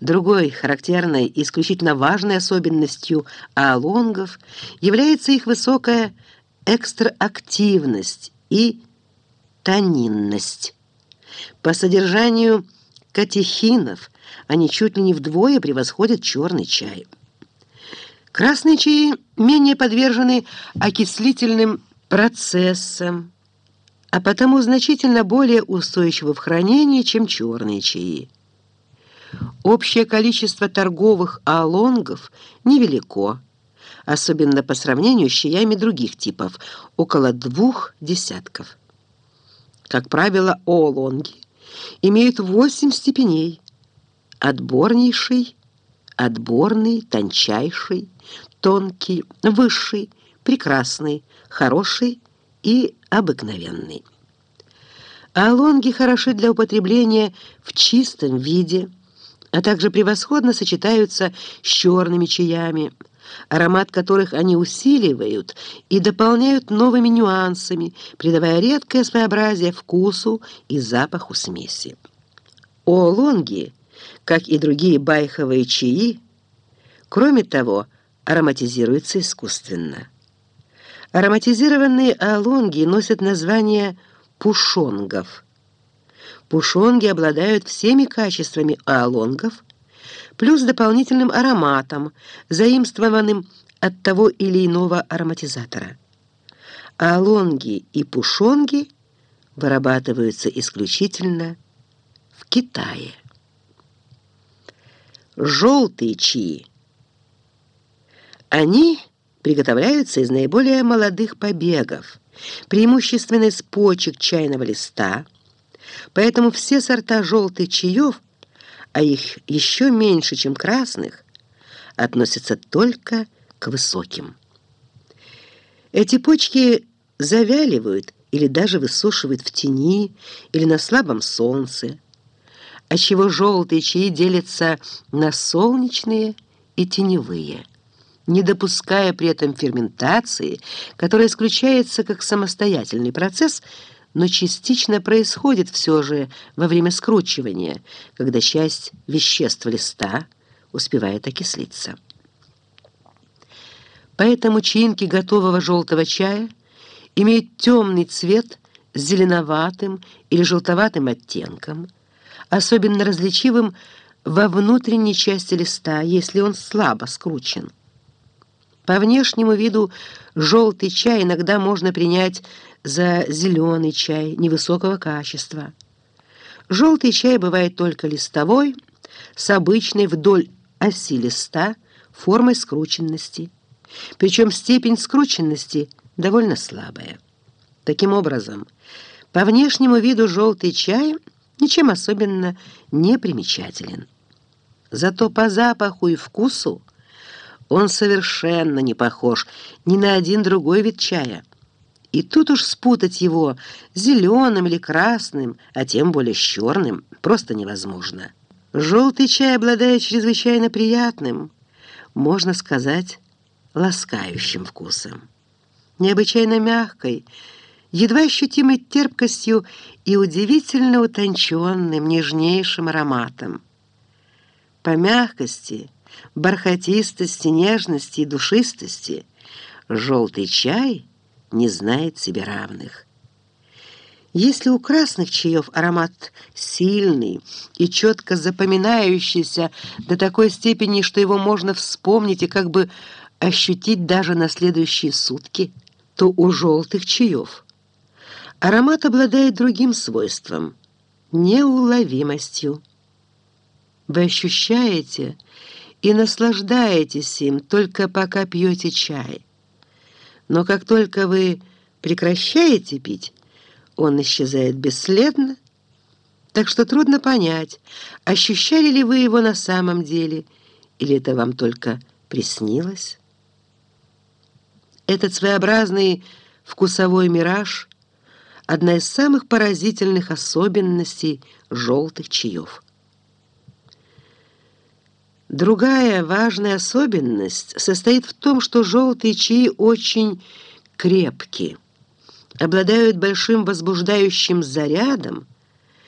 Другой характерной исключительно важной особенностью аалонгов является их высокая экстраактивность и танинность. По содержанию катехинов они чуть ли не вдвое превосходят черный чай. Красные чаи менее подвержены окислительным процессам, а потому значительно более устойчивы в хранении, чем черные чаи. Общее количество торговых аалонгов невелико, особенно по сравнению с чаями других типов, около двух десятков. Как правило, оолонги имеют восемь степеней. Отборнейший, отборный, тончайший, тонкий, высший, прекрасный, хороший и обыкновенный. Аалонги хороши для употребления в чистом виде, а также превосходно сочетаются с черными чаями, аромат которых они усиливают и дополняют новыми нюансами, придавая редкое своеобразие вкусу и запаху смеси. Оолонги, как и другие байховые чаи, кроме того, ароматизируются искусственно. Ароматизированные оолонги носят название пушонгов. Пушонги обладают всеми качествами оолонгов, плюс дополнительным ароматом, заимствованным от того или иного ароматизатора. Оолонги и пушонги вырабатываются исключительно в Китае. Желтые чаи. Они приготовляются из наиболее молодых побегов, преимущественно из почек чайного листа, поэтому все сорта желтых чаев, а их еще меньше, чем красных, относятся только к высоким. Эти почки завяливают или даже высушивают в тени или на слабом солнце, отчего желтые чаи делятся на солнечные и теневые не допуская при этом ферментации, которая исключается как самостоятельный процесс, но частично происходит все же во время скручивания, когда часть веществ листа успевает окислиться. Поэтому чаинки готового желтого чая имеют темный цвет с зеленоватым или желтоватым оттенком, особенно различивым во внутренней части листа, если он слабо скручен. По внешнему виду желтый чай иногда можно принять за зеленый чай невысокого качества. Желтый чай бывает только листовой, с обычной вдоль оси листа формой скрученности. Причем степень скрученности довольно слабая. Таким образом, по внешнему виду желтый чай ничем особенно не примечателен. Зато по запаху и вкусу он совершенно не похож ни на один другой вид чая. И тут уж спутать его зеленым или красным, а тем более с черным, просто невозможно. Желтый чай обладает чрезвычайно приятным, можно сказать, ласкающим вкусом. Необычайно мягкой, едва ощутимой терпкостью и удивительно утонченным, нежнейшим ароматом. По мягкости – бархатистости, нежности и душистости желтый чай не знает себе равных. Если у красных чаев аромат сильный и четко запоминающийся до такой степени, что его можно вспомнить и как бы ощутить даже на следующие сутки, то у желтых чаев аромат обладает другим свойством – неуловимостью. Вы ощущаете и наслаждаетесь им только пока пьете чай. Но как только вы прекращаете пить, он исчезает бесследно, так что трудно понять, ощущали ли вы его на самом деле, или это вам только приснилось. Этот своеобразный вкусовой мираж – одна из самых поразительных особенностей желтых чаев – Другая важная особенность состоит в том, что желтые чаи очень крепкие, обладают большим возбуждающим зарядом,